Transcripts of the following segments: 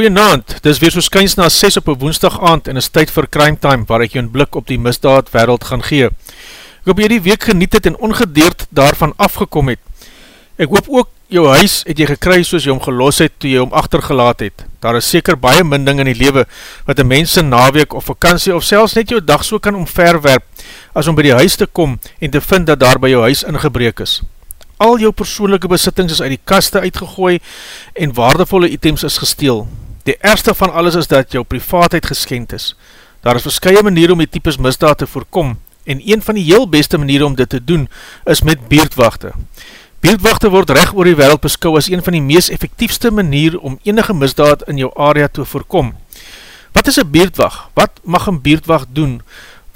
Goeienaand, dis weer so skyns na 6 op een woensdag aand en is tyd vir Crime Time waar ek jou een blik op die misdaad wereld gaan gee. Ek hoop jy die week geniet het en ongedeerd daarvan afgekom het. Ek hoop ook jou huis het jy gekry soos jy hom gelos het toe jy hom achtergelaat het. Daar is seker baie min ding in die lewe wat een mens in naweek of vakantie of selfs net jou dag so kan omverwerp as om by die huis te kom en te vind dat daar by jou huis ingebreek is. Al jou persoonlijke besittings is uit die kaste uitgegooi en waardevolle items is gesteel. Die erste van alles is dat jou privaatheid geskend is. Daar is verskye manier om die types misdaad te voorkom en een van die heel beste manier om dit te doen is met beerdwachte. Beerdwachte word recht oor die wereld beskou as een van die meest effectiefste manier om enige misdaad in jou area te voorkom. Wat is een beerdwacht? Wat mag een beerdwacht doen?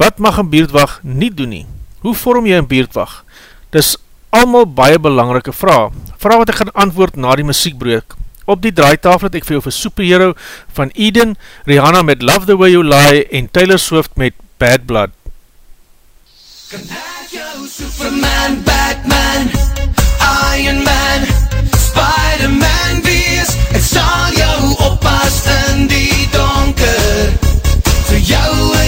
Wat mag een beerdwacht nie doen nie? Hoe vorm jy een beerdwacht? Dis allemaal baie belangrike vraag. Vraag wat ek gaan antwoord na die muziekbreuk. Op die draaitafel het ek vir jou vir Superhero van Eden, Rihanna met Love the Way You Lie en Taylor Swift met Bad Blood. Superman, Batman, Iron Man, Spider-Man, wees, ek sal jou oppas in die donker, vir jou een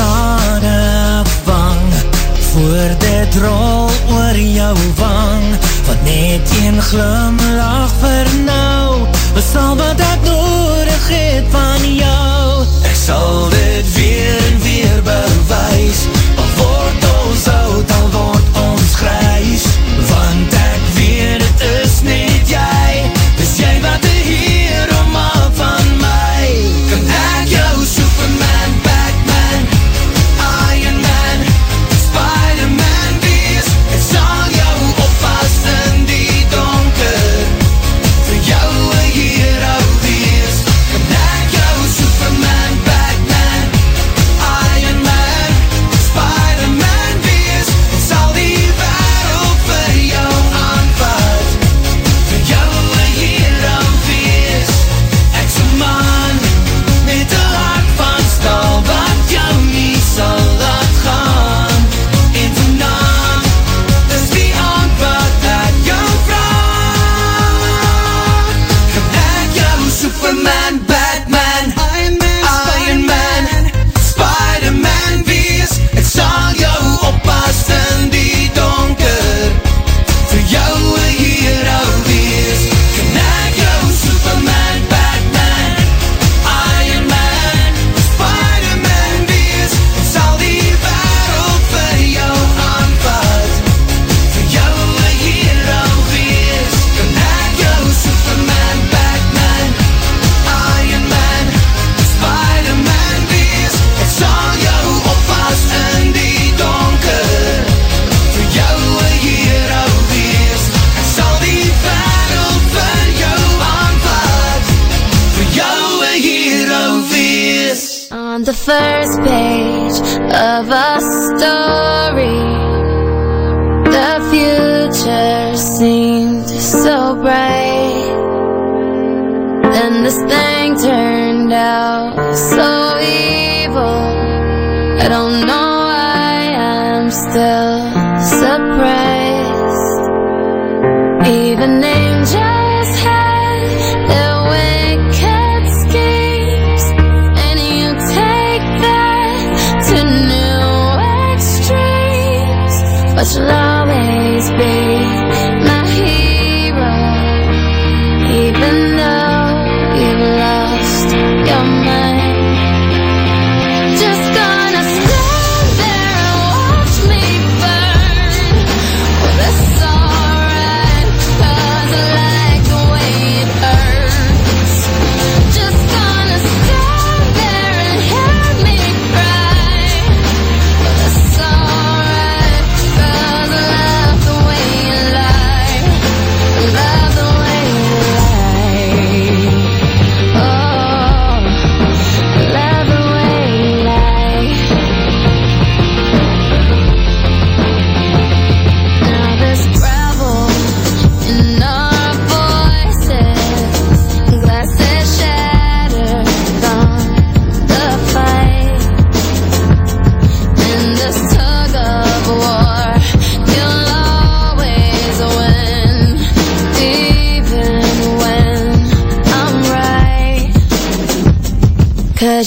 trane vang Voor dit rol oor jou wang. Wat net een glimlach vir nou Is al wat ek nodig het van jou first page of a story, the future seemed so bright. Then this thing turned out so evil. I don't know why I'm still surprised. Even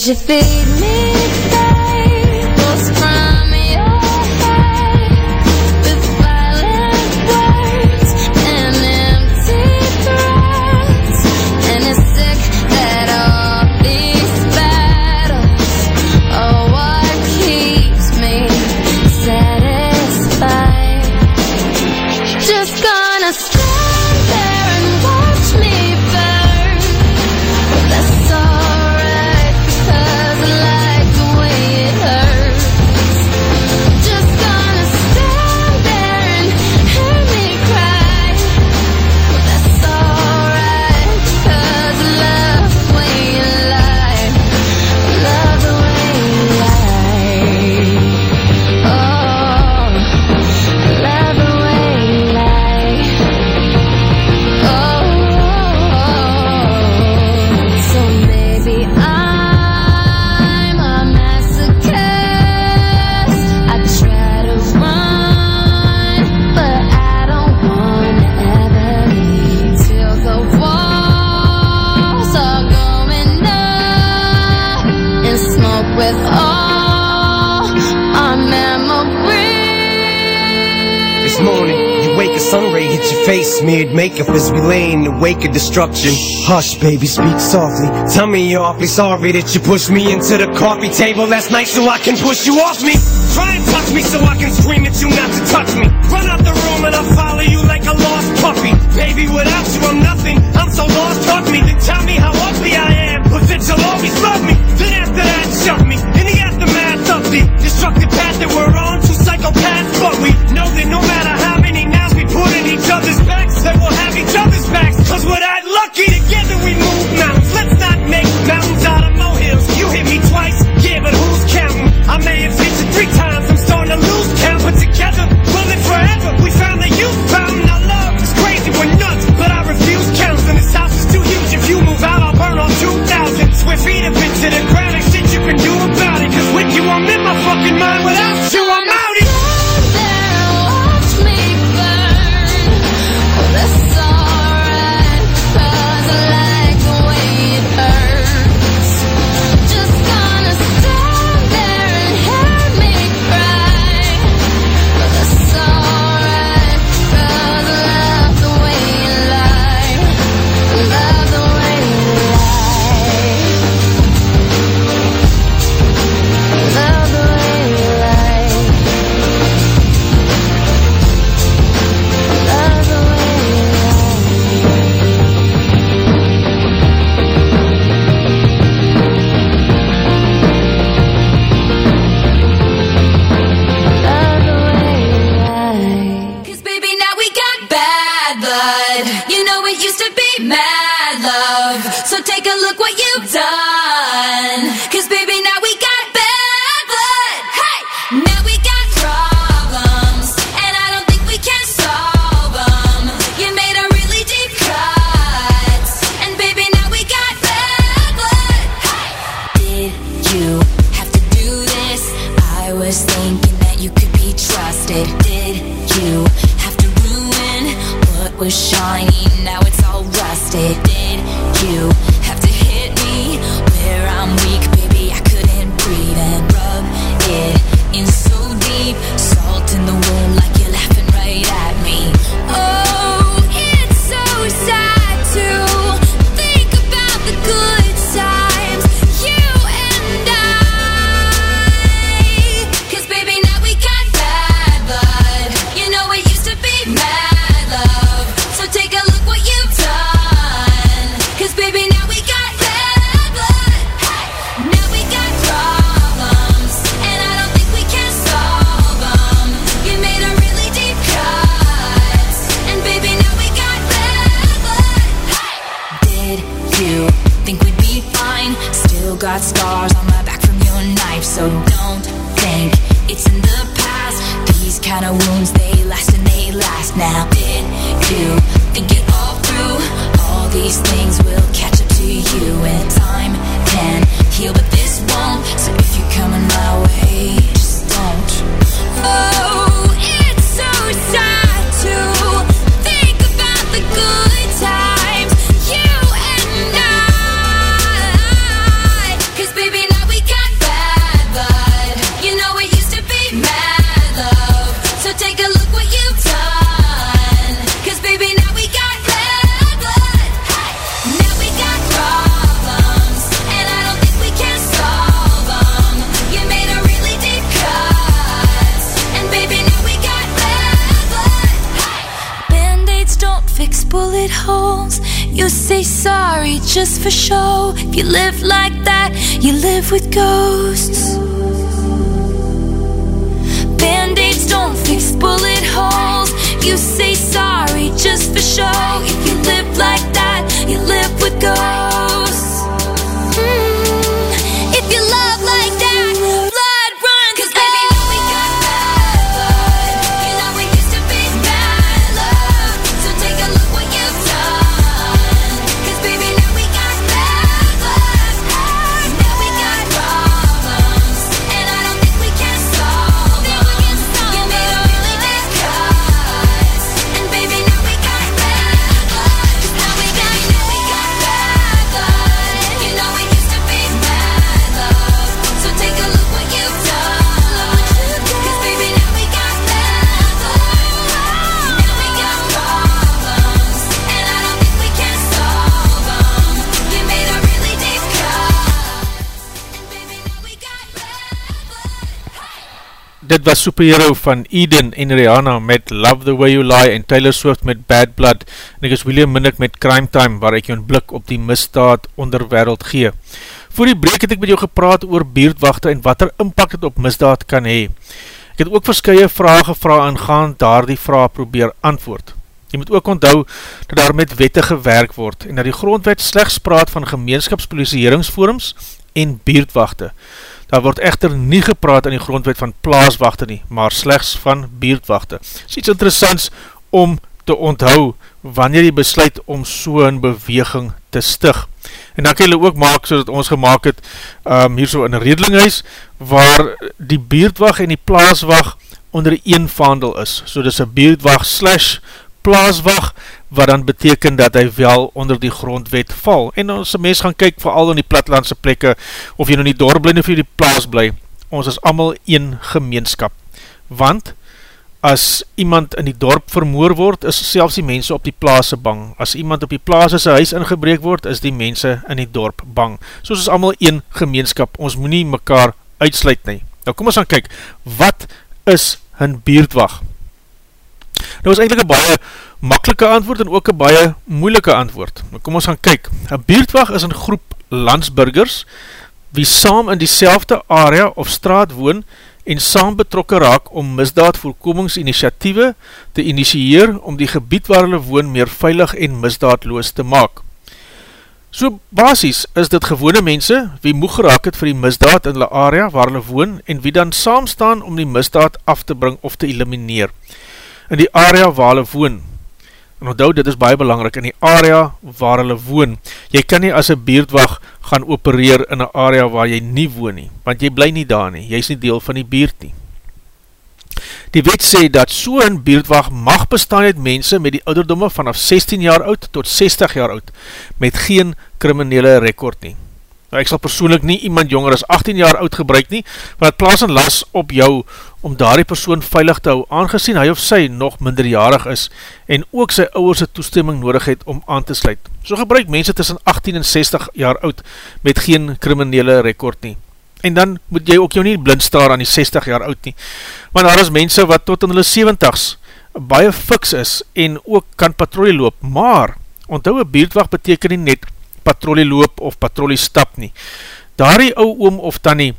should feel destruction. Hush, baby, speak softly. Tell me you're awfully sorry that you pushed me into the coffee table last night so I can push you off me. Try and touch me so I can scream at you not to touch me. Run out the room. Sorry just for show. If you live like that, you live with ghosts. Band aids don't fix bullet holes. You say sorry just for show. If you live like that, you live with ghosts. Dit was Superhero van Eden en Rihanna met Love the Way You Lie en Taylor Swift met Bad Blood en ek is William Minnick met Crime Time waar ek jou een blik op die misdaad onderwereld gee. Voor die breek het ek met jou gepraat oor beerdwachte en wat er impact het op misdaad kan hee. Ek het ook verskye vraag gevra en gaan daar die vraag probeer antwoord. Jy moet ook onthou dat daar met wette gewerk word en dat die grondwet slechts praat van gemeenskapspoliseringsforums en beerdwachte. Daar word echter nie gepraat in die grondwet van plaaswachte nie, maar slechts van beerdwachte. Het is iets interessants om te onthou wanneer jy besluit om so een beweging te stig. En dan kan jy ook maak soos ons gemaakt het um, hier so in redelinghuis waar die beerdwacht en die plaaswacht onder een vaandel is. So dis een beerdwacht slash plaaswacht wat dan beteken dat hy wel onder die grondwet val. En een mens gaan kyk vooral in die platlandse plekke, of jy nou nie dorp bly of jy die plaas bly, ons is allemaal een gemeenskap. Want, as iemand in die dorp vermoor word, is selfs die mense op die plaas bang. As iemand op die plaas is huis ingebreek word, is die mense in die dorp bang. So is allemaal een gemeenskap, ons moet nie mekaar uitsluit nie. Nou kom ons gaan kyk, wat is hun beerdwacht? Nou is eindelijk een baie makkelike antwoord en ook een baie moeilike antwoord. Nou kom ons gaan kyk. Een beerdwacht is een groep landsburgers wie saam in die area of straat woon en saam betrokke raak om misdaad voorkomingsinitiatieve te initieer om die gebied waar hulle woon meer veilig en misdaadloos te maak. So basis is dit gewone mense wie moeg geraak het vir die misdaad in hulle area waar hulle woon en wie dan saam staan om die misdaad af te bring of te elimineer. In die area waar hulle woon. En onthou, dit is baie belangrik, in die area waar hulle woon. Jy kan nie as een beerdwag gaan opereer in een area waar jy nie woon nie, want jy bly nie daar nie, jy is nie deel van die beerd nie. Die wet sê dat so een beerdwag mag bestaan uit mense met die ouderdomme vanaf 16 jaar oud tot 60 jaar oud, met geen kriminele rekord nie. Nou, ek sal persoonlik nie iemand jonger as 18 jaar oud gebruik nie, want het plaas en las op jou om daar die persoon veilig te hou, aangezien hy of sy nog minderjarig is en ook sy ouwerse toestemming nodig het om aan te sluit. So gebruik mense tussen 18 en 60 jaar oud met geen kriminele rekord nie. En dan moet jy ook jou nie blind staar aan die 60 jaar oud nie, want daar is mense wat tot in hulle 70s baie fiks is en ook kan patrolie loop, maar onthou een beerdwacht beteken nie net patrolie loop of patrolie stap nie. Daar die ou oom of tannie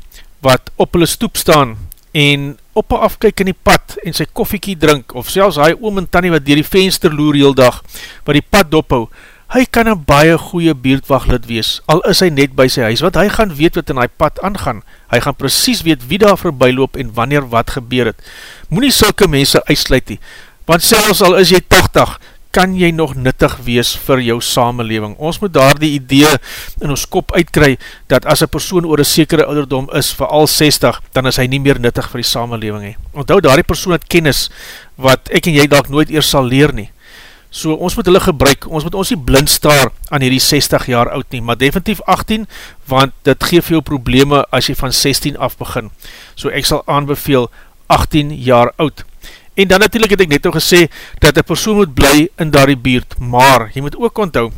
wat op hulle stoep staan en op en afkyk in die pad en sy koffiekie drink, of selfs hy oom en tannie wat dier die venster loer heel dag, wat die pad dophou, hy kan een baie goeie beerdwaglid wees, al is hy net by sy huis, want hy gaan weet wat in hy pad aangaan, hy gaan precies weet wie daar voorbij loop en wanneer wat gebeur het. Moe nie sulke mense uitsluit nie, want selfs al is jy 80, kan jy nog nuttig wees vir jou samenleving. Ons moet daar die idee in ons kop uitkry, dat as een persoon oor een sekere ouderdom is, vir al 60, dan is hy nie meer nuttig vir die samenleving. He. Onthou, daar die persoon het kennis, wat ek en jy dalk nooit eers sal leer nie. So ons moet hulle gebruik, ons moet ons nie blind staar aan hierdie 60 jaar oud nie, maar definitief 18, want dit geef jou probleme as jy van 16 af begin. So ek sal aanbeveel 18 jaar oud. En dan natuurlijk het ek net al gesê, dat een persoon moet bly in daar die beerd, maar jy moet ook onthou,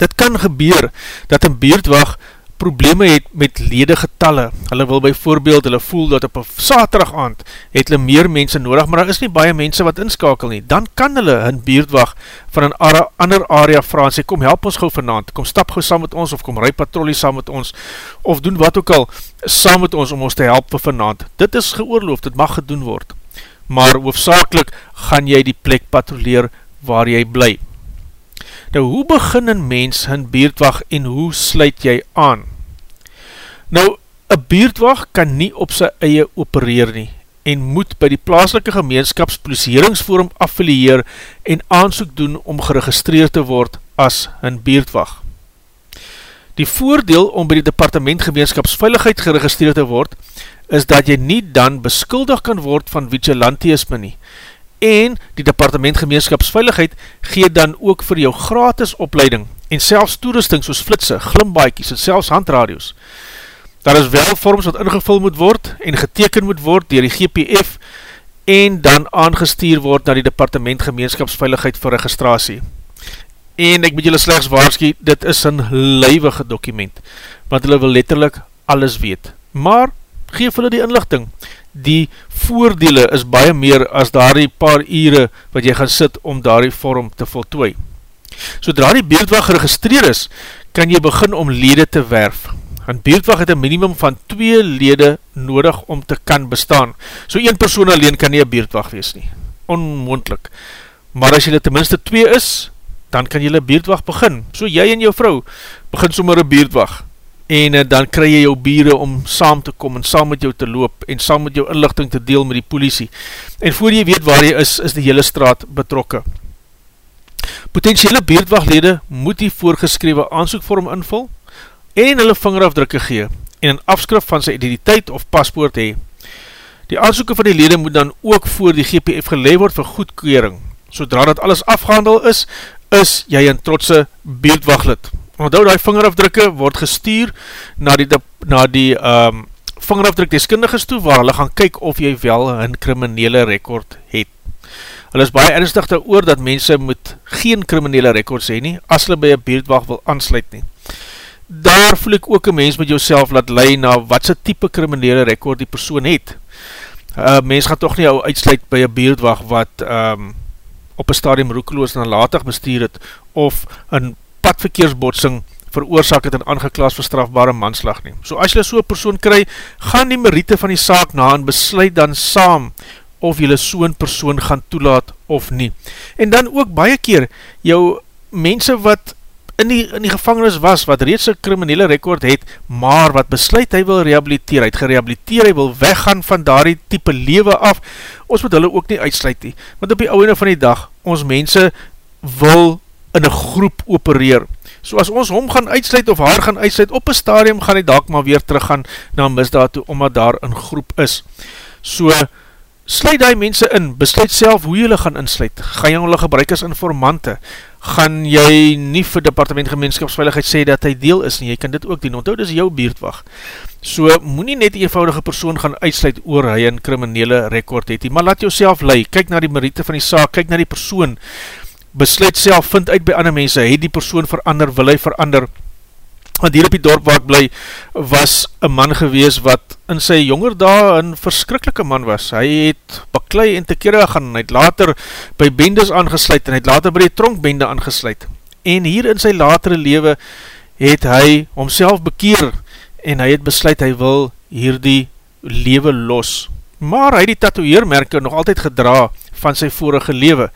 dit kan gebeur, dat een beerdwag probleme het met ledige talle. Hulle wil by voorbeeld, hulle voel dat op een saterig aand het hulle meer mense nodig, maar daar is nie baie mense wat inskakel nie. Dan kan hulle hun beerdwag van een ara, ander area vraag en sê, kom help ons gauw vanavond, kom stap gauw saam met ons, of kom rij patrollie saam met ons, of doen wat ook al saam met ons om ons te help vir vanavond. Dit is geoorloof, dit mag gedoen word. Maar hoofdzakelik gaan jy die plek patrolleer waar jy bly. Nou, hoe begin een mens hun beerdwag en hoe sluit jy aan? Nou, een beerdwag kan nie op sy eie opereer nie en moet by die plaaslike gemeenskapspoliseringsforum affilieer en aansoek doen om geregistreerd te word as hun beerdwag. Die voordeel om by die departement gemeenskapsveiligheid geregistreerd te word, is dat jy nie dan beskuldig kan word van vigilantisme nie, en die departement gemeenskapsveiligheid gee dan ook vir jou gratis opleiding en selfs toerusting soos flitse, glimbaakies en selfs handradio's. Daar is wel vorms wat ingevul moet word en geteken moet word dier die GPF en dan aangestuur word na die departement gemeenskapsveiligheid vir registratie. En ek moet julle slechts waarskie, dit is een luiwige document, want hulle wil letterlijk alles weet. Maar geef hulle die inlichting die voordele is baie meer as daar die paar ure wat jy gaan sit om daar die vorm te voltooi. Sodra die beeldwag geregistreer is, kan jy begin om lede te werf. Een beeldwag het een minimum van 2 lede nodig om te kan bestaan. So een persoon alleen kan nie een beeldwag wees nie. Onmoendlik. Maar as jy tenminste 2 is, dan kan jy een beeldwag begin. So jy en jou vrou begin sommer een beeldwag en uh, dan kry jy jou bieren om saam te kom en saam met jou te loop en saam met jou inlichting te deel met die politie. En voor jy weet waar jy is, is die hele straat betrokke. Potentiële beerdwaglede moet die voorgeskrewe aansoekvorm invul en hulle vingerafdrukke gee en een afskrif van sy identiteit of paspoort hee. Die aansoeken van die lede moet dan ook voor die GPF geleid word vir goedkeuring. Zodra dat alles afgehandel is, is jy een trotse beerdwaglid. Onthou die vingerafdrukke word gestuur na die, na die um, vingerafdruk deskundiges toe waar hulle gaan kyk of jy wel een kriminele rekord het. Hulle is baie ernstig te oor dat mense moet geen kriminele rekords heen nie as hulle by een beerdwacht wil aansluit nie. Daar voel ek ook een mens met jouself laat lei na wat sy type kriminele rekord die persoon het. Uh, mens gaan toch nie jou uitsluit by een beerdwacht wat um, op een stadium roekeloos nalatig bestuur het of een padverkeersbotsing veroorzaak het en aangeklaas vir strafbare manslag neem. So as jy so'n persoon kry, gaan die meriete van die saak na en besluit dan saam of jy so'n persoon gaan toelaat of nie. En dan ook baie keer jou mense wat in die, in die gevangenis was, wat reeds een kriminele rekord het, maar wat besluit hy wil rehabiliteer, hy het gerehabiliteer, hy wil weggaan van daar die type lewe af, ons moet hulle ook nie uitsluit nie, want op die ouwe van die dag, ons mense wil in een groep opereer. So as ons hom gaan uitsluit of haar gaan uitsluit, op een stadium gaan die dag maar weer terug gaan na misdaad toe, omdat daar een groep is. So, sluit die mense in, besluit self hoe jylle gaan insluit. Gaan jy hulle gebruik as informante? Gaan jy nie vir departement gemeenskapsveiligheid sê dat hy deel is nie? Jy kan dit ook doen, onthou, dit is jou beerdwag. So, moet nie net die eenvoudige persoon gaan uitsluit oor hy een kriminele rekord het, maar laat jou self lei, kyk na die meriete van die saak, kyk na die persoon, besluit self, vind uit by ander mense, het die persoon verander, wil hy verander, want hier op die dorp waar ek bly, was een man gewees wat in sy jonger daar een verskrikkelike man was, hy het baklei en tekere gaan, hy het later by bendes aangesluit, en hy het later by die tronkbende aangesluit, en hier in sy latere lewe, het hy homself bekeer, en hy het besluit, hy wil hier die lewe los, maar hy die tatoeëermerke nog altyd gedra, van sy vorige lewe,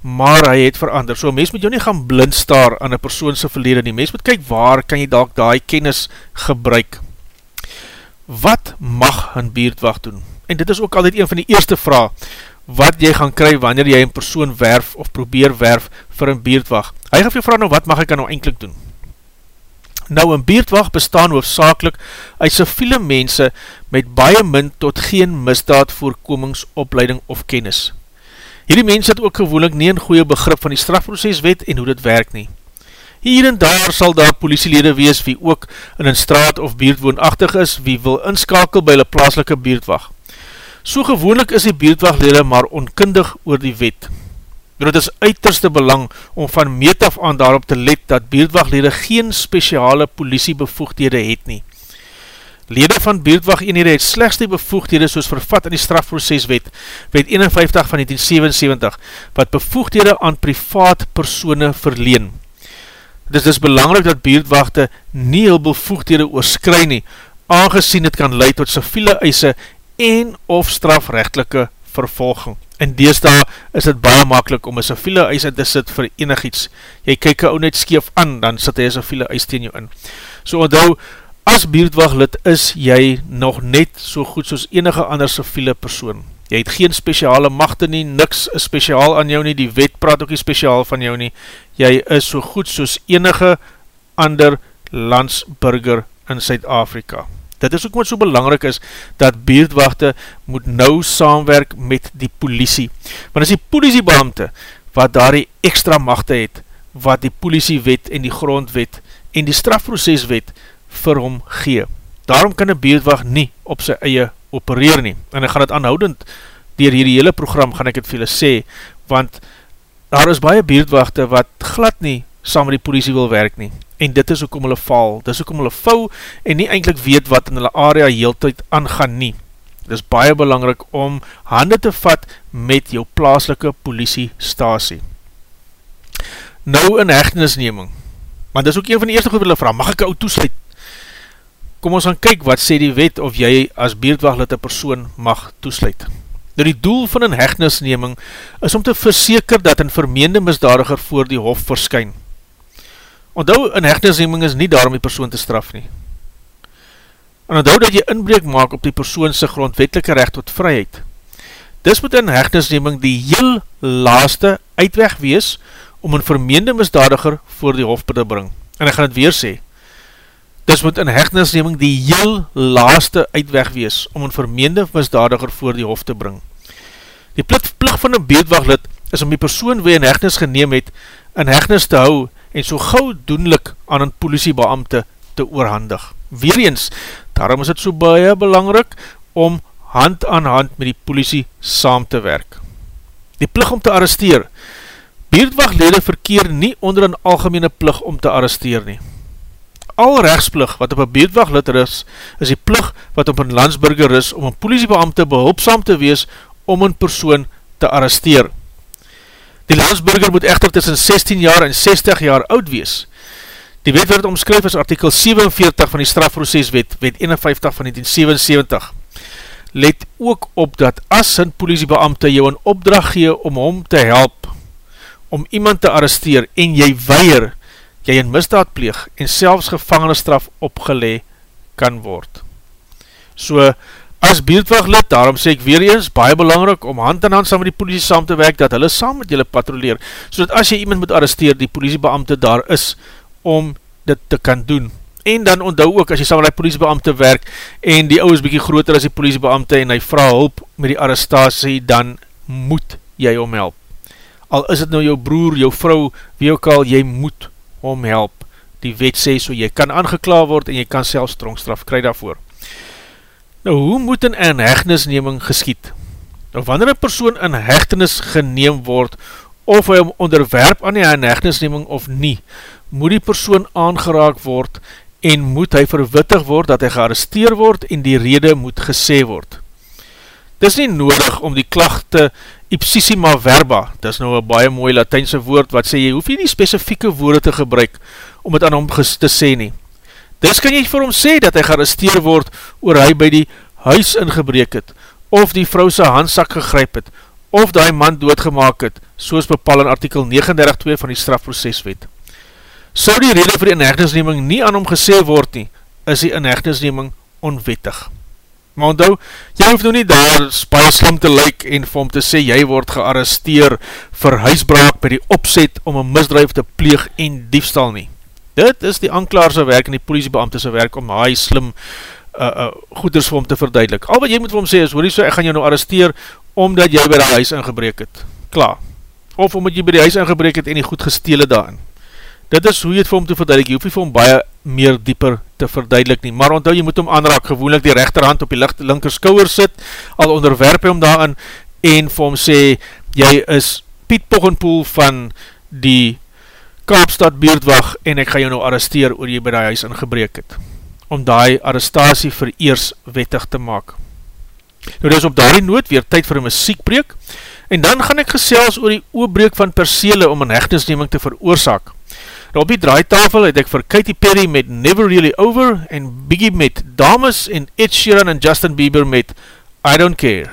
maar hy het verander. So mens moet jou nie gaan blind staar aan een persoonse verlede nie. Mens moet kyk waar kan jy dalk die kennis gebruik. Wat mag een beerdwacht doen? En dit is ook altijd een van die eerste vraag wat jy gaan kry wanneer jy een persoon werf of probeer werf vir een beerdwacht. Hy gaan vir vraag nou wat mag ek nou eindelijk doen? Nou, een beerdwacht bestaan hoofdzakelik uit civiele mense met baie min tot geen misdaad voorkomingsopleiding of kennis. Hierdie mens het ook gewoonlik nie een goeie begrip van die strafproceswet en hoe dit werk nie. Hier en daar sal daar politielede wees wie ook in een straat of beerd woonachtig is, wie wil inskakel by hulle plaaslike beerdwag. So gewoonlik is die beerdwaglede maar onkundig oor die wet. Want het is uiterste belang om van meet af aan daarop te let dat beerdwaglede geen speciale politiebevoegdhede het nie. Lede van beerdwageenhede het slechts die bevoegdhede soos vervat in die strafproceswet, wet 51 van 1977, wat bevoegdhede aan privaat persone verleen. Het is dus belangrijk dat beerdwagte nie heel bevoegdhede oorskry nie, aangezien het kan leid tot civiele eise en of strafrechtelike vervolging. En deesdaal is het baie makkelijk om een civiele eis in te sit vir enig iets. Jy kyk jou net skeef aan, dan sit hy een civiele eis teen jou in. So onthou, as beerdwaglid is jy nog net so goed soos enige ander civiele persoon. Jy het geen speciale machte nie, niks is speciaal aan jou nie, die wet praat ook nie speciaal van jou nie. Jy is so goed soos enige ander landsburger in Suid-Afrika. Dit is ook wat so belangrijk is, dat beerdwachte moet nou saamwerk met die politie. Want is die politiebeamte, wat daar die extra machte het, wat die politiewet en die grondwet en die strafproceswet vir hom gee. Daarom kan die beerdwacht nie op sy eie opereer nie. En ek gaan het aanhoudend, dier hierdie hele program gaan ek het vir julle sê, want daar is baie beerdwachte wat glad nie saam met die politie wil werk nie en dit is ook om hulle val, dit is ook om hulle vou en nie eindelijk weet wat in hulle area heel tyd aangaan nie. Dit is baie belangrik om hande te vat met jou plaaslike politiestasie. Nou in hechtenisneming, maar dit is ook een van die eerste goed wil vraag, mag ek jou toesluit? Kom ons gaan kyk wat sê die wet of jy as beerdwaglid een persoon mag toesluit. Nou die doel van een hechtenisneming is om te verseker dat een vermeende misdadiger voor die hof verskyn. Onthou, een hechtenisneming is nie daarom die persoon te straf nie. En onthou dat jy inbreek maak op die persoonse grondwetelike recht tot vryheid. Dis moet een hechtenisneming die heel laaste uitweg wees om een vermeende misdadiger voor die hof te bring. En ek gaan het weer sê, dis moet een hechtenisneming die heel laaste uitweg wees om een vermeende misdadiger voor die hof te bring. Die plig van een beedwaglid is om die persoon wie een hechtenis geneem het, in hechtenis te hou en so gauw doenlik aan een politiebeamte te oorhandig. Weereens, daarom is het so baie belangrik om hand aan hand met die politie saam te werk. Die plig om te arresteer. Beerdwaglede verkeer nie onder een algemene plig om te arresteer nie. Al rechtsplig wat op een beerdwaglid is, is die plig wat op een landsburger is om een politiebeamte behulpsaam te wees om een persoon te arresteer. Die landsburger moet echter tussen 16 jaar en 60 jaar oud wees. Die wet werd omskryf as artikel 47 van die strafproceswet, wet 51 van 1977. Let ook op dat as een politiebeamte jou een opdracht gee om hom te help, om iemand te arresteer en jy weier, jy een misdaad pleeg en selfs gevangenisstraf opgelee kan word. So, as beeldwaglid, daarom sê ek weer eens, baie belangrik om hand in hand saam met die politie saam te werk, dat hulle saam met julle patrouleer, so dat as jy iemand moet arresteer, die politiebeamte daar is, om dit te kan doen. En dan onthou ook, as jy saam met die politiebeamte werk, en die ou is bykie groter as die politiebeamte, en hy vraag hulp met die arrestatie, dan moet jy om help. Al is het nou jou broer, jou vrou, wie ook al, jy moet om help. Die wet sê so, jy kan aangekla word, en jy kan selfs strongstraf kry daarvoor. Nou, hoe moet een inhechtenisneming geskiet? Nou, wanneer een persoon in hechtenis geneem word, of hy om onderwerp aan die inhechtenisneming of nie, moet die persoon aangeraak word, en moet hy verwittig word, dat hy gearresteer word, en die rede moet gesê word. Dit is nie nodig om die klachte ipsissima verba, dit is nou een baie mooi Latijnse woord, wat sê, jy hoef nie die specifieke woorde te gebruik, om het aan hom te sê nie. Dis kan jy vir hom sê dat hy gearresteer word oor hy by die huis ingebreek het, of die vrou sy handsak gegryp het, of die man doodgemaak het, soos bepaal in artikel 39.2 van die strafproceswet. Sou die rede vir die inhechtenisneming nie aan hom gesê word nie, is die inhechtenisneming onwettig. Maar onthou, jy hoef nou nie daar baie slim te lyk en vir hom te sê, jy word gearresteer vir huisbraak by die opzet om een misdrijf te pleeg en diefstal nie. Dit is die anklaarse werk en die politiebeamtese werk om hy slim uh, uh, goeders vir hom te verduidelik. Al wat jy moet vir hom sê is, hoor jy so, ek gaan jou nou arresteer, omdat jy by die huis ingebreek het. Klaar. Of omdat jy by die huis ingebreek het en die goed gestele daarin. Dit is hoe jy het vir hom te verduidelik. Jy hoef nie vir hom baie meer dieper te verduidelik nie, maar onthou jy moet hom aanraak, gewoonlik die rechterhand op die linker skouwer sit, al onderwerp hy hom daarin, en vir hom sê, jy is Piet Poggenpoel van die Kaapstad Beerdwag, en ek ga jou nou arresteer oor jy by die huis ingebreek het, om die arrestatie vereers wettig te maak. Nou dis op daardie noot weer tyd vir een muziekbreek, en dan gaan ek gesels oor die oopbreek van persele om een hechtenisneming te veroorzaak. Robbie Draaitafel het ek vir Katy Perry met Never Really Over en Biggie met Dames en Ed Sheeran en Justin Bieber met I Don't Care.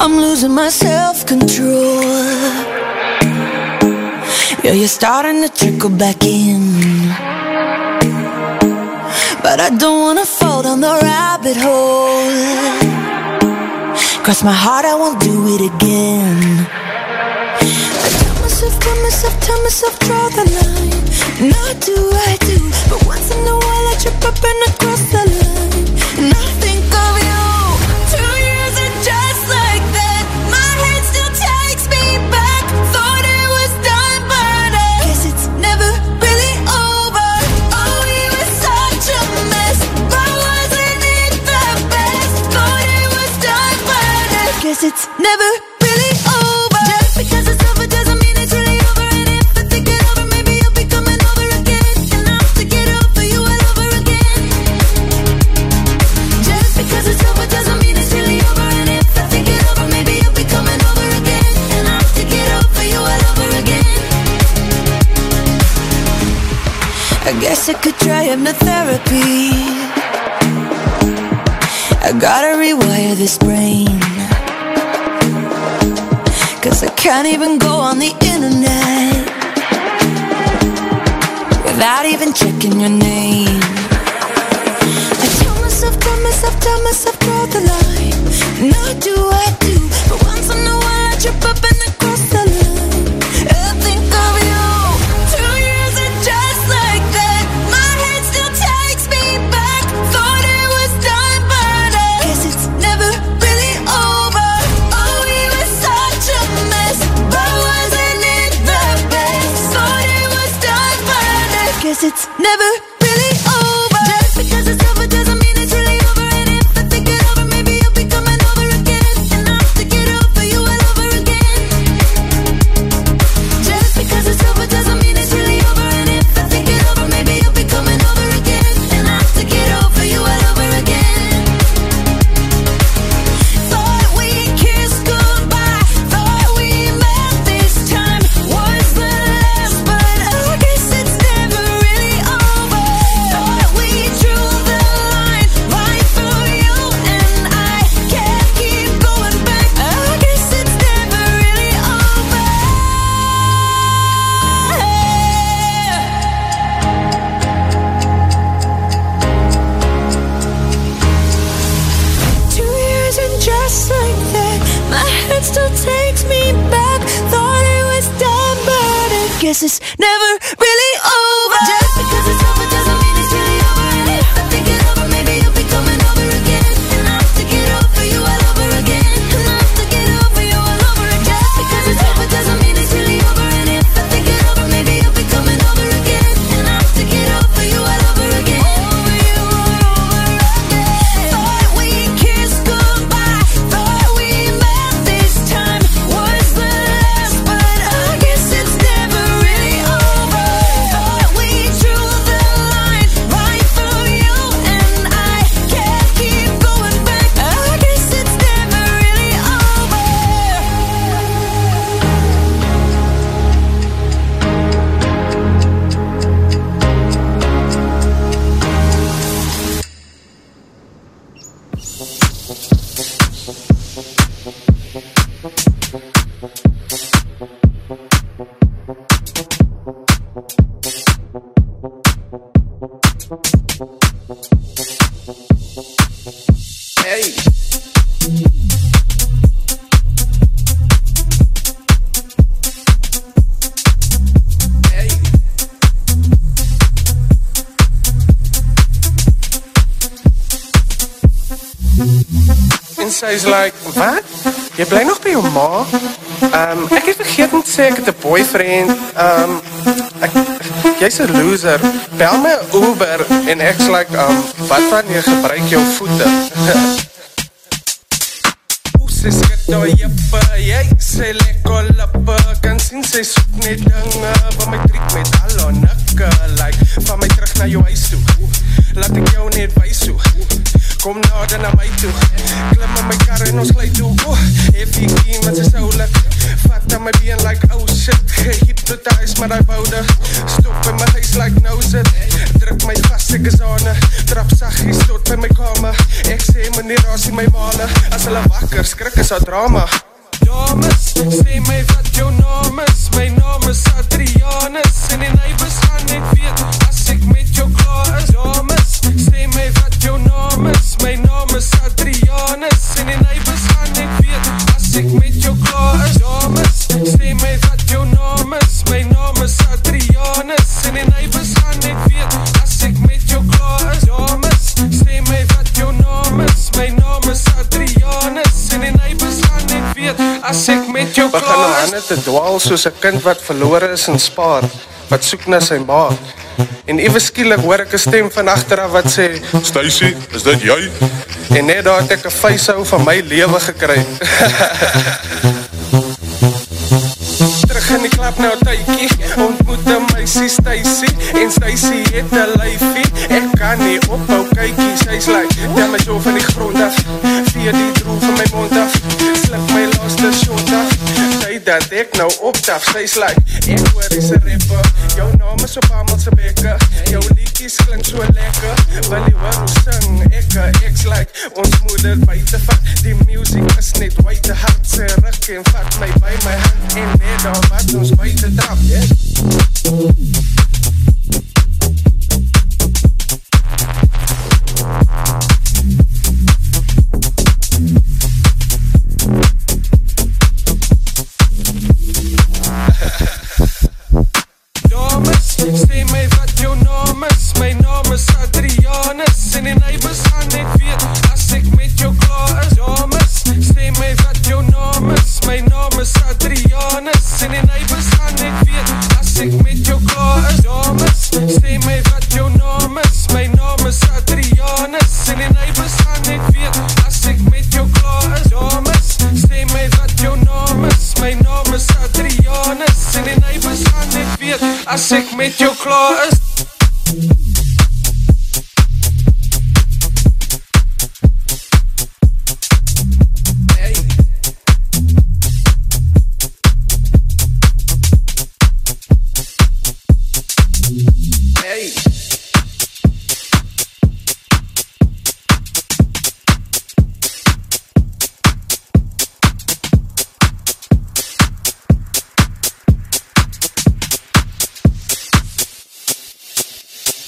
I'm losing my self-control. Yeah, you're starting to trickle back in. But I don't wanna fall down the rabbit hole. Cross my heart, I won't do it again. I tell myself, tell myself, tell myself, draw the line. Not do, I do. But once in a while, I trip up and I cross the line. this brain. Cause I can't even go on the internet Without even checking your name. Sy's like, "Wat? Jy bly nog by jou ma?" Ehm um, ek het vergeet om te sê ek het 'n boyfriend. Ehm um, ek jy's 'n loser. Bel my Uber en ek's like, "Um, wat van jy gebruik jou voete?" Sy skat daai jeppe, jy sê lekker lappe Kan sien sy soek net dinge Van my triek met al haar nikke Like, van my terug na jou huis toe Laat ek jou net wys hoe Kom nader na my toe. Klim in my kar en ons glij toe. Heavy key met sy soulik Vat aan my been like oh shit. Gehypnotize met die boude Stop in my huis like nou sit Druk my vast, ek is aan Trap sagies tot by my kamer Ek sê meneer rasie my male As hulle wakker, skrik is haar drama. Dames, sê my wat jou naam is. My naam is Adrianus. En die neighbors gaan net weet As ek met jou klaar is. Dames, sê my wat jou naam is? My naam is Adrianus En die neighbors gaan net weet As ek met jou klaar is. Dames, sê my wat jou naam is? My naam is Adrianus En die neighbors gaan net weet As ek met jou klaar is. Dames, sê my wat jou naam is? My naam is Adrianus En die neighbors gaan net weet As ek met jou klaar is. Begin om handen te dwaal soos een kind wat verloor is en spaar Wat soek na sy ma En even skielik hoor ek een stem van achteraf wat sê Stacey, is dit jy? En net daar het ek een vuishou van my leven gekry. Terug in die klap nou tykie Ontmoet een meisie Stacey En Stacey het een lyfie. Ek kan nie ophou kykie. Sy is like, tel my so van die grond af. Vee die droel van my mond af. Slip my laaste shot af dat ek nou optaf Sy is like, ek hoor is een rapper Jou naam is op allemaal sy bekke Jou liedjes klink so lekker. Wil jy hoor hoe sing ek Ek's like, ons moeder buiten vat. Die music is net white hart Sy ruk en vat my by my hand. En net al wat ons buiten trap. yeah. Is Adrianus En die neighbors gaan net weet As ek met jou klaar is Dames, sê my wat jou naam is My naam is Adrianus En die neighbors gaan net weet As ek met jou klaar is Dames, sê my wat jou naam is My naam is Adrianus En die neighbors gaan net weet As ek met jou klaar is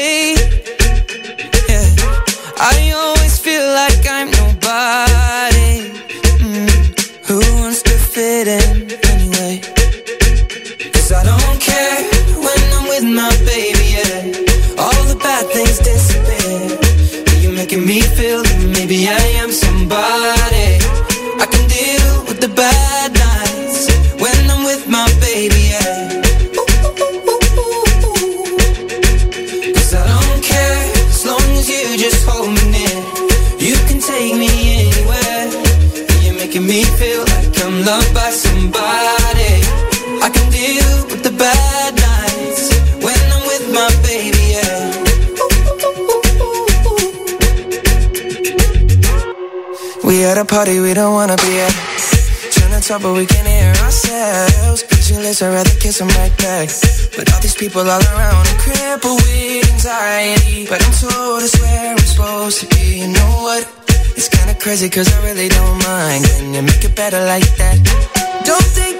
away. Party we don't wanna be at. Trying to talk, but we can't hear ourselves. Pictureless, I'd rather kiss them right back. But all these people all around, I'm crippled with anxiety. But I'm told it's where I'm supposed to be. You know what? It's kinda crazy, cause I really don't mind. Can you make it better like that? Don't think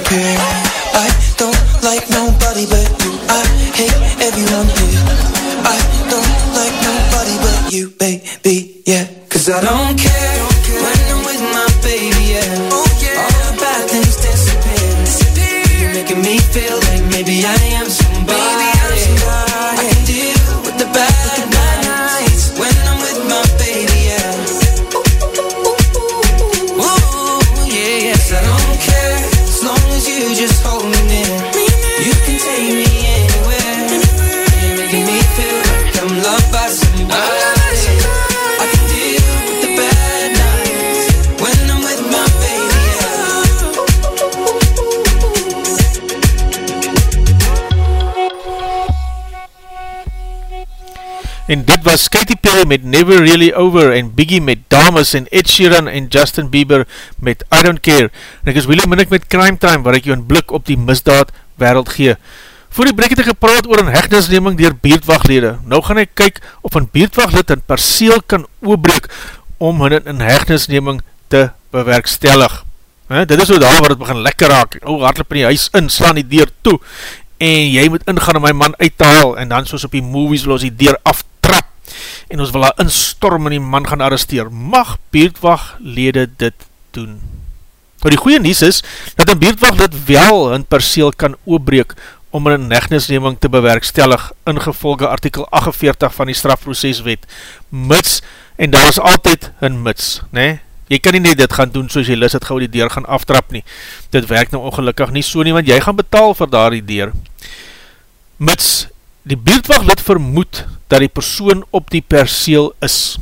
En dit was Katy Perry met Never Really Over en Biggie met Dames en Ed Sheeran en Justin Bieber met I Don't Care. En ek is William Minnick met Crime Time waar ek jou een blik op die misdaad wereld gee. Voor die breek het ek gepraat oor een hechtenisneming dier beerdwachtlede. Nou gaan ek kyk of een beerdwachtlid een perseel kan oorbreek om hun in hechtenisneming te bewerkstellig. He, dit is so daar waar het begin lekker raak. O, hardloop in die huis in, slaan die deur toe en jy moet ingaan om my man uit te haal en dan soos op die movies wil ons die deur aftrap en ons wil daar instorm en die man gaan arresteer. Mag beerdwachtlede dit doen? Nou die goeie nies is, dat een beerdwachtlid wel een perseel kan oorbreek om een negnisneming te bewerkstellig ingevolge artikel 48 van die strafproceswet, mits, en daar is altyd een mits, ne? Jy kan nie net dit gaan doen soos jy lis het gauw die deur gaan aftrap nie. Dit werk nou ongelukkig nie so nie, want jy gaan betaal vir daar die deur. Mits die beeldwaglid vermoed dat die persoon op die perseel is.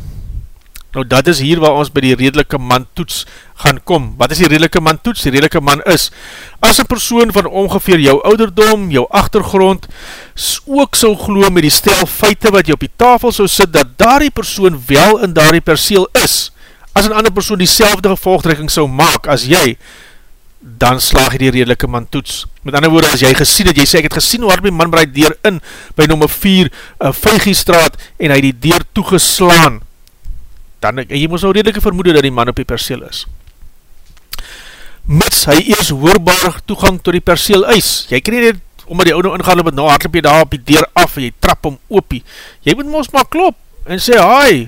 Nou dat is hier waar ons by die redelike man toets gaan kom. Wat is die redelike man toets? Die redelike man is, as een persoon van ongeveer jou ouderdom, jou achtergrond, ook sal glo met die stel feite wat jy op die tafel sal sit, dat daar die persoon wel in daar die perseel is, as een ander persoon die selfde gevolgtrekking sal maak as jy, dan slaag jy die redelike man toets. Met ander woorde, as jy gesien het, jy sê, ek het gesien hoe hard my man bereid deur in, by nummer 4, uh, Vijgiestraat, en hy die deur toegeslaan, dan, en jy moes nou redelike vermoede dat die man op die perseel is. Mits hy eers hoorbaar toegang tot die perseel is, jy kan nie net, omdat die oude ingaan, met nou hardloop jy daar op die deur af, en jy trap om oopie, jy moet ons maar klop, en sê, hi,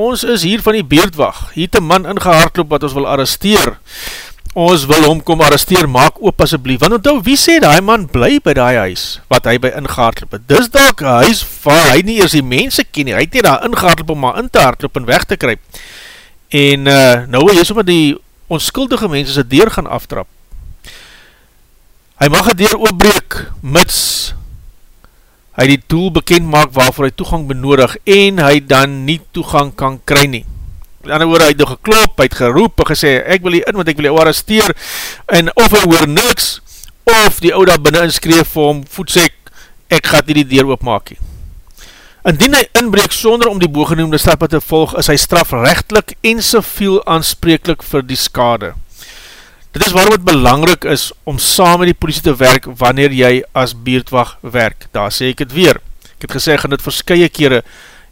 ons is hier van die beerdwag, hier te man ingehardloop wat ons wil arresteer, ons wil hom kom arresteer, maak oop asjeblief, want onthou, wie sê die man bly by die huis, wat hy by ingehardloop het, dis dalk een huis waar hy nie eers die mense ken nie, hy het nie daar ingehardloop om maar in te hardloop en weg te kryp, en uh, nou wil jy sommer die onskuldige mense sy deur gaan aftrap, hy mag een deur oopbreek, mits hy die doel bekend maak waarvoor hy toegang benodig, en hy dan nie toegang kan kry nie, ander woorde, hy het nog geklop, hy het geroep, en gesê, ek wil hier in, want ek wil hier arresteer, en of hy hoor niks, of die ouda binnen inskreef vir hom, voedsek, ek gaat nie die deur oopmaak. Indien hy inbreek sonder om die boogenoemde stappe te volg, is hy strafrechtlik en civiel aanspreeklik vir die skade. Dit is waarom het belangrik is om saam met die politie te werk wanneer jy as beerdwag werk. Daar sê ek het weer. Ek het gesê, ek gaan dit verskye kere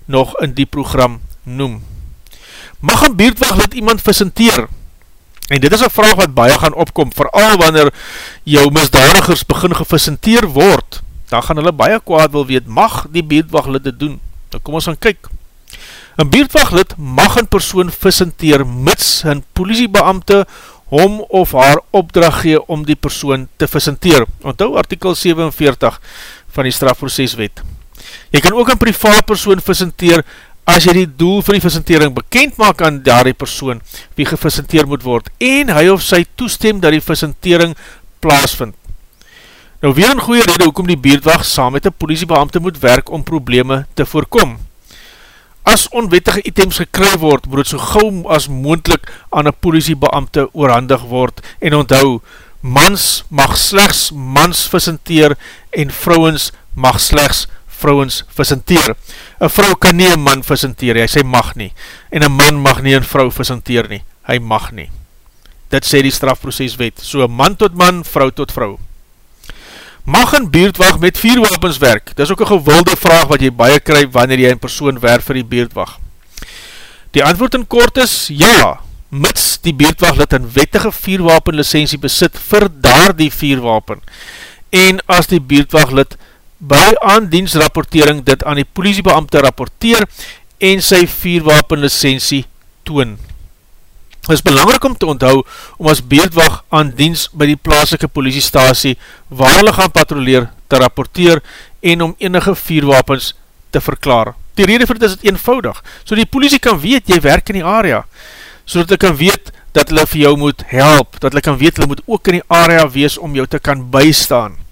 nog in die program noem. Mag een beerdwaglid iemand visenteer? En dit is een vraag wat baie gaan opkom, vooral wanneer jou misdadigers begin gevisenteer word, dan gaan hulle baie kwaad wil weet, mag die beerdwaglid dit doen? Dan kom ons gaan kyk. Een beerdwaglid mag een persoon visenteer, mits een politiebeamte hom of haar opdracht gee om die persoon te visenteer. Onthou artikel 47 van die strafproceswet. Jy kan ook een privaat persoon visenteer as jy die doel vir die visitering bekend maak aan daardie persoon wie gevisiteer moet word en hy of sy toestem dat die visitering plaasvind. Nou weer een goeie rede hoekom die beerdwacht saam met die politiebeamte moet werk om probleme te voorkom. As onwettige items gekry word, moet het so gauw as moendlik aan een politiebeamte oorhandig word en onthou, mans mag slechts mans visenteer en vrouwens mag slechts vrouwens visenteer. Een vrou kan nie een man visenteer, hy sê mag nie. En een man mag nie een vrou visenteer nie, hy mag nie. Dit sê die strafproceswet, so man tot man, vrou tot vrou. Mag een beerdwacht met vier wapens werk? Dit is ook een gewilde vraag wat jy baie krijg wanneer jy een persoon werk vir die beerdwacht. Die antwoord in kort is, ja, mits die beerdwacht lid een wettige vierwapen licensie besit vir daar die vierwapen. En as die beerdwacht lid by aandiensrapportering dit aan die politiebeamte rapporteer en sy vierwapenlicensie toon. Het is belangrijk om te onthou om as beerdwag aan diens by die plaaslike politiestasie waar hulle gaan patroleer te rapporteer en om enige vierwapens te verklaar. Die rede vir dit is het eenvoudig, so die politie kan weet jy werk in die area, so dat hulle kan weet dat hulle vir jou moet help, dat hulle kan weet hulle moet ook in die area wees om jou te kan bystaan.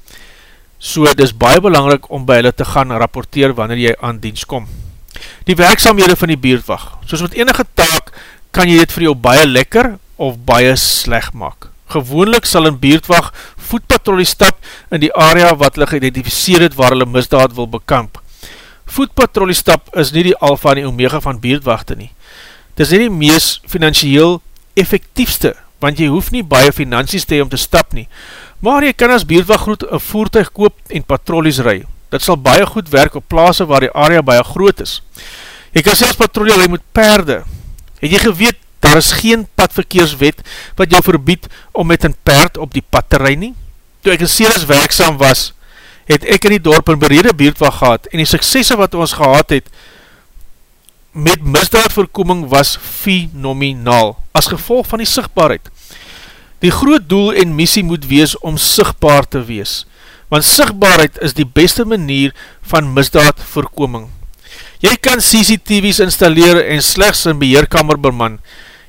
So het is baie belangrik om by hulle te gaan rapporteer wanneer jy aan diens kom. Die werkzaamhede van die beerdwag. Soos met enige taak kan jy dit vir jou baie lekker of baie sleg maak. Gewoonlik sal een beerdwag voetpatrolie stap in die area wat hulle geïdentificeer het waar hulle misdaad wil bekamp. Voetpatrolie stap is nie die alfa en die omega van beerdwachte nie. Dit is nie die mees financieel effectiefste, want jy hoef nie baie finansies te om te stap nie, maar jy kan as beerdwaggroet een voertuig koop en patrollies ry. Dit sal baie goed werk op plaase waar die area baie groot is. Jy kan selfs patrollie ry met perde. Het jy geweet, daar is geen padverkeerswet wat jou verbied om met een perd op die pad te ry nie? Toe ek in Ceres werkzaam was, het ek in die dorp een berede beerdwag gehad en die suksesse wat ons gehad het met misdaadvoorkoming was phenomenaal, as gevolg van die sigtbaarheid. Die groot doel en missie moet wees om sigtbaar te wees, want sigtbaarheid is die beste manier van misdaadvoorkoming. Jy kan CCTV's installeer en slechts in beheerkamer beman.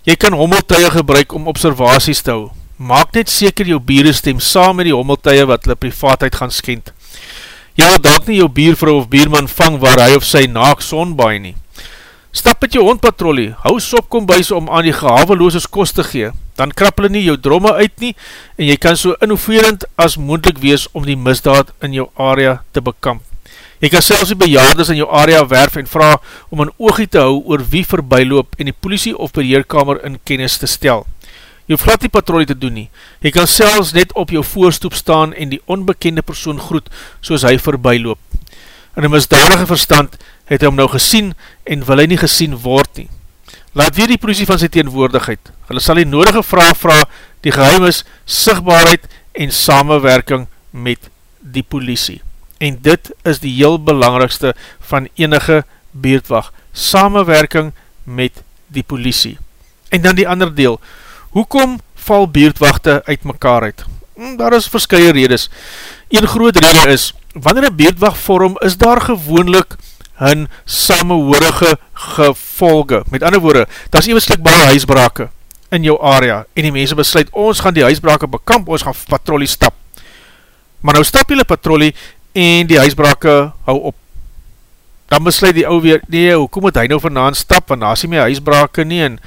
Jy kan hommeltuie gebruik om observaties te hou. Maak net seker jou bieren stem saam met die hommeltuie wat hulle privaatheid gaan skend. Jy wil dalk nie jou biervrou of bierman vang waar hy of sy naak sonbaai nie. Stap met jou hondpatrolie, hou sopkom buis om aan die gehavelooses kost te gee, dan krap hulle nie jou dromme uit nie en jy kan so innoverend as moendlik wees om die misdaad in jou area te bekamp. Jy kan selfs die bejaardes in jou area werf en vraag om een oogie te hou oor wie voorbijloop en die politie of beheerkamer in kennis te stel. Jy hoef glad die patrolie te doen nie. Jy kan selfs net op jou voorstoep staan en die onbekende persoon groet soos hy voorbijloop. In een misdadige verstand het hy hom nou gesien en wil hy nie gesien word nie. Laat weer die politie van sy teenwoordigheid. Hulle sal die nodige vraag vraag, die geheim is sigtbaarheid en samenwerking met die politie. En dit is die heel belangrikste van enige beerdwacht. Samenwerking met die politie. En dan die ander deel. Hoekom val beerdwachte uit mekaar uit? Hm, daar is verskye redes. Een groot rede is, wanneer een beerdwacht vorm, is daar gewoonlik hun samenhoorige gevolge. Met ander woorde, daar is ewerslik baie huisbrake in jou area en die mense besluit, ons gaan die huisbrake bekamp, ons gaan patrolie stap. Maar nou stap jylle patrolie en die huisbrake hou op. Dan besluit die ou weer, nee, hoekom moet hy nou vandaan stap, want daar is nie meer huisbrake nie en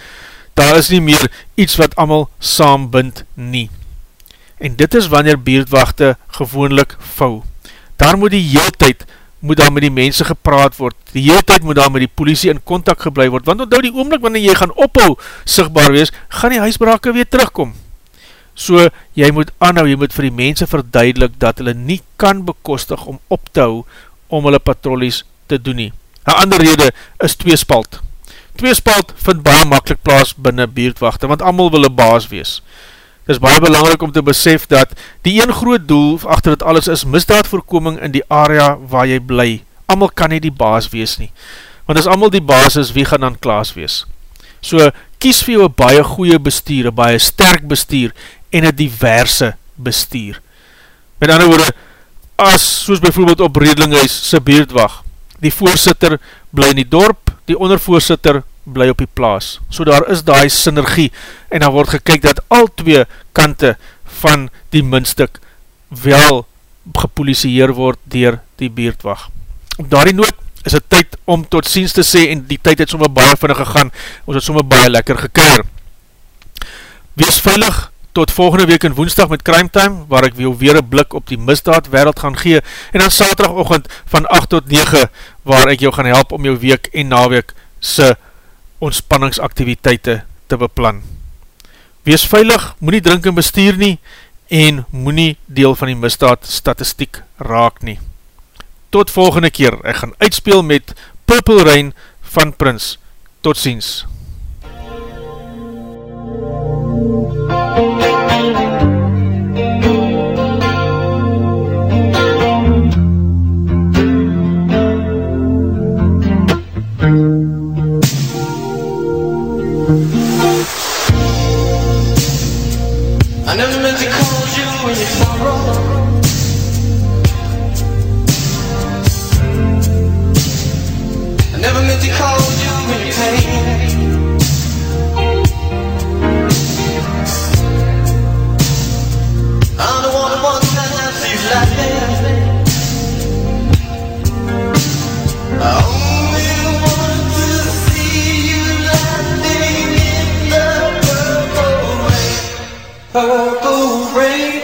daar is nie meer iets wat allemaal saambind nie. En dit is wanneer beerdwachte gewoonlik vou. Daar moet die heel tyd moet daar met die mense gepraat word, die hele tijd moet daar met die politie in contact geblei word, want onthou die oomlik wanneer jy gaan ophou sigtbaar wees, gaan die huisbrake weer terugkom. So, jy moet aanhou, jy moet vir die mense verduidelik dat hulle nie kan bekostig om op te hou om hulle patrollies te doen nie. Een ander rede is tweespalt. Tweespalt vind baie makkelijk plaas binnen beerdwachte, want allemaal wil een baas wees. Het is baie belangrijk om te besef dat die een groot doel achter het alles is misdaadvoorkoming in die area waar jy bly. Amal kan nie die baas wees nie. Want as amal die baas is, wie gaan dan klaas wees? So, kies vir jou een baie goeie bestuur, een baie sterk bestuur en een diverse bestuur. Met ander woorde, as, soos bijvoorbeeld op Redlinghuis, sy beerdwag, die voorzitter bly in die dorp, die ondervoorsitter bly op die plaas. So daar is die synergie en dan word gekyk dat al twee kante van die muntstuk wel gepolisieer word dier die beerdwag. Op daardie noot is het tyd om tot ziens te sê en die tyd het somme baie vinnig gegaan, ons het somme baie lekker gekeer. Wees veilig tot volgende week in woensdag met Crime Time, waar ek wil weer een blik op die misdaad wereld gaan gee, en dan saterdagochtend van 8 tot 9, waar ek jou gaan help om jou week en naweek se ontspanningsaktiviteite te beplan. Wees veilig, moet nie drink en bestuur nie, en moet nie deel van die misdaad statistiek raak nie. Tot volgende keer, ek gaan uitspeel met Purple Rain van Prins. Tot ziens. I Purple rain,